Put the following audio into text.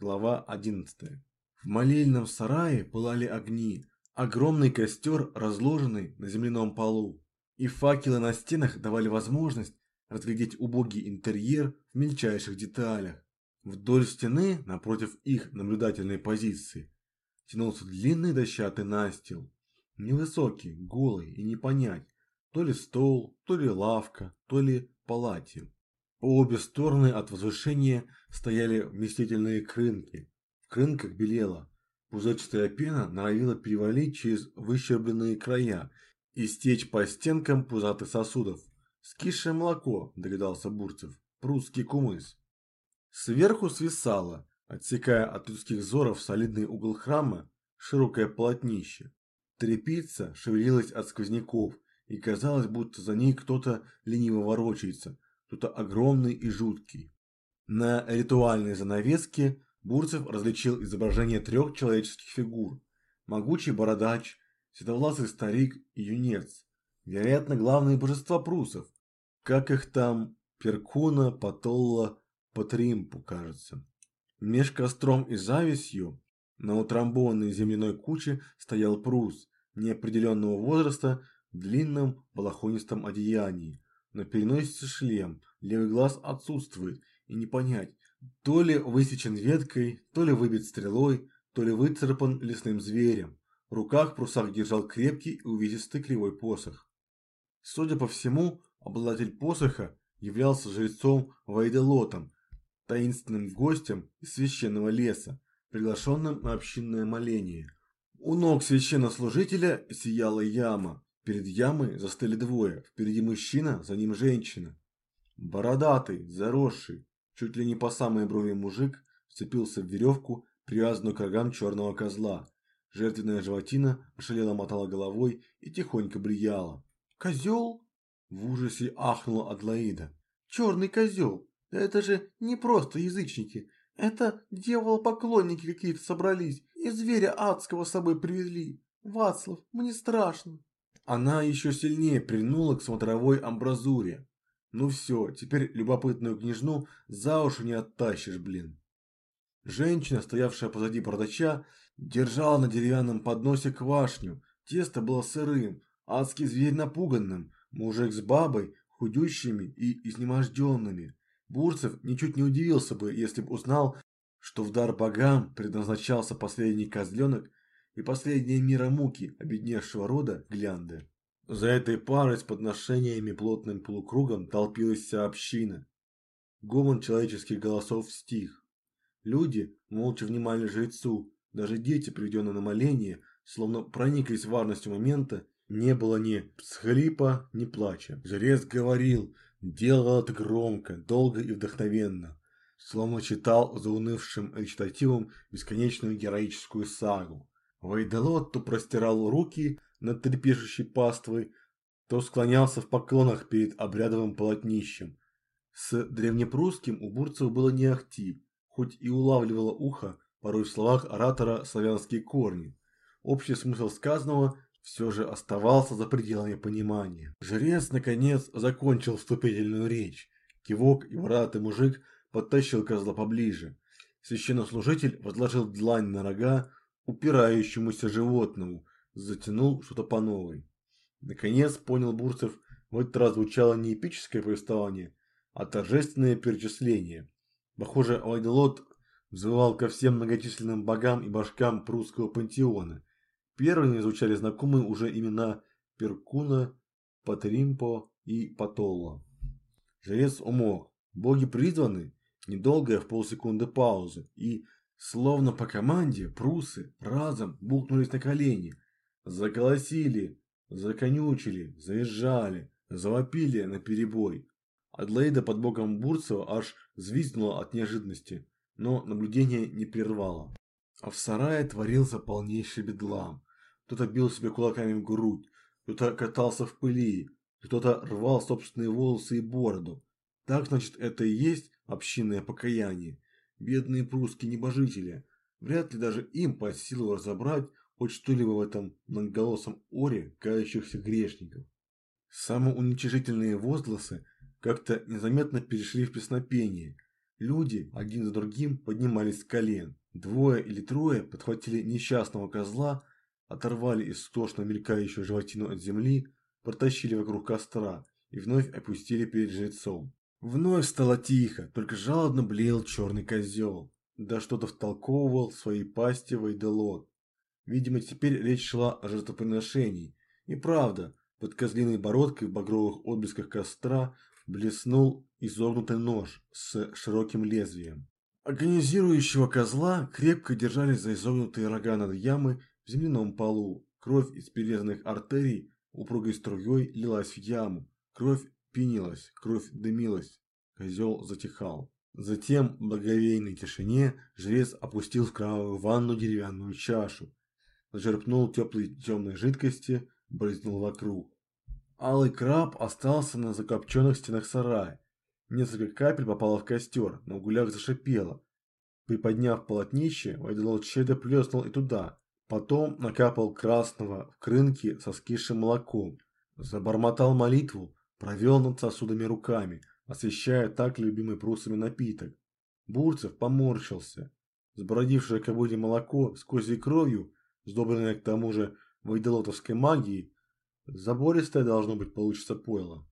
Глава 11. В молельном сарае пылали огни, огромный костер, разложенный на земляном полу, и факелы на стенах давали возможность разглядеть убогий интерьер в мельчайших деталях. Вдоль стены, напротив их наблюдательной позиции, тянулся длинный дощатый настил. Невысокий, голый и не понять, то ли стол, то ли лавка, то ли палати. По обе стороны от возвышения стояли вместительные крынки. В крынках белела. Пузырчатая пена норовила перевалить через выщербленные края и стечь по стенкам пузатых сосудов. Скисшее молоко, догадался Бурцев, прусский кумыс. Сверху свисало, отсекая от людских взоров солидный угол храма, широкое полотнище. Трепица шевелилась от сквозняков, и казалось, будто за ней кто-то лениво ворочается, кто-то огромный и жуткий. На ритуальной занавеске Бурцев различил изображение трех человеческих фигур. Могучий бородач, седовласый старик и юнец. Вероятно, главные божества прусов. Как их там, Перкуна, Патолла, Патримпу, кажется. Меж костром и завистью на утрамбованной земляной куче стоял прус неопределенного возраста в длинном балахонистом одеянии. На переносице шлем, левый глаз отсутствует, и не понять, то ли высечен веткой, то ли выбит стрелой, то ли выцарапан лесным зверем. В руках прусак держал крепкий и увесистый кривой посох. Судя по всему, обладатель посоха являлся жрецом Вайделотом, таинственным гостем из священного леса, приглашенным на общинное моление. У ног священнослужителя сияла яма. Перед ямой застыли двое, впереди мужчина, за ним женщина. Бородатый, заросший, чуть ли не по самой брови мужик, вцепился в веревку, привязанную к рогам черного козла. Жертвенная животина ошалело мотала головой и тихонько брияла. «Козел?» – в ужасе ахнула Адлаида. «Черный козел! Да это же не просто язычники, это дьяволопоклонники какие-то собрались и зверя адского с собой привезли. Вацлав, мне страшно!» Она еще сильнее прильнула к смотровой амбразуре. Ну все, теперь любопытную княжну за уши не оттащишь, блин. Женщина, стоявшая позади продача, держала на деревянном подносе квашню. Тесто было сырым, адский зверь напуганным, мужик с бабой худющими и изнеможденными. Бурцев ничуть не удивился бы, если бы узнал, что в дар богам предназначался последний козленок и последняя мира муки обедневшего рода Глянды. За этой парой с подношениями плотным полукругом толпилась вся община. Гомон человеческих голосов стих. Люди молча внимали жрецу, даже дети, приведенные на моление, словно прониклись важностью момента, не было ни схлипа, ни плача. Жрец говорил, делал это громко, долго и вдохновенно, словно читал за унывшим речитативом бесконечную героическую сагу. Вайделот то простирал руки над трепещущей паствой, то склонялся в поклонах перед обрядовым полотнищем. С древнепрусским у Бурцева было не ахти, хоть и улавливало ухо порой в словах оратора славянские корни. Общий смысл сказанного все же оставался за пределами понимания. Жрец, наконец, закончил вступительную речь. Кивок и воротый мужик подтащил козла поближе. Священнослужитель возложил длань на рога, упирающемуся животному, затянул что-то по новой. Наконец понял Бурцев, в этот раз звучало не эпическое повествование, а торжественное перечисление. Похоже, Айделот взывал ко всем многочисленным богам и башкам прусского пантеона. Первыми звучали знакомые уже имена Перкуна, Патримпо и Патолла. Жрец умолк. Боги призваны, недолгая в полсекунды паузы, и Словно по команде прусы разом бухнулись на колени, заколосили, законючили, завизжали, завопили на перебой. Адлейда под боком Бурцева аж взвизгнула от неожиданности, но наблюдение не прервало. А в сарае творился полнейший бедлам. Кто-то бил себе кулаками в грудь, кто-то катался в пыли, кто-то рвал собственные волосы и бороду. Так, значит, это и есть общинное покаяние. Бедные прусские небожители. Вряд ли даже им под силу разобрать хоть что-либо в этом многоголосом оре кающихся грешников. Самоуничижительные возгласы как-то незаметно перешли в песнопение. Люди один за другим поднимались с колен. Двое или трое подхватили несчастного козла, оторвали истошно мелькающую животину от земли, протащили вокруг костра и вновь опустили перед жрецом. Вновь стало тихо, только жалобно блеял черный козел. Да что-то втолковывал своей пасти Вайделот. Видимо, теперь речь шла о жертвоприношении. И правда, под козлиной бородкой в багровых отблесках костра блеснул изогнутый нож с широким лезвием. Агонизирующего козла крепко держались за изогнутые рога над ямой в земляном полу. Кровь из перерезанных артерий упругой струей лилась в яму. Кровь пенилась, кровь дымилась. Козел затихал. Затем в благовейной тишине жрец опустил в кровавую ванну деревянную чашу. Зачерпнул теплой темной жидкости, брызнул вокруг. Алый краб остался на закопченных стенах сарая. Несколько капель попало в костер, но угуляк зашипело. Приподняв полотнище, Вайдалот щедро плеснул и туда. Потом накапал красного в крынке со скисшим молоком. Забормотал молитву, провел над сосудами руками, освещая так любимый прусами напиток. Бурцев поморщился. Сбродившее к воде молоко с козьей кровью, сдобренное к тому же вайделотовской магией, забористое должно быть получится пойло.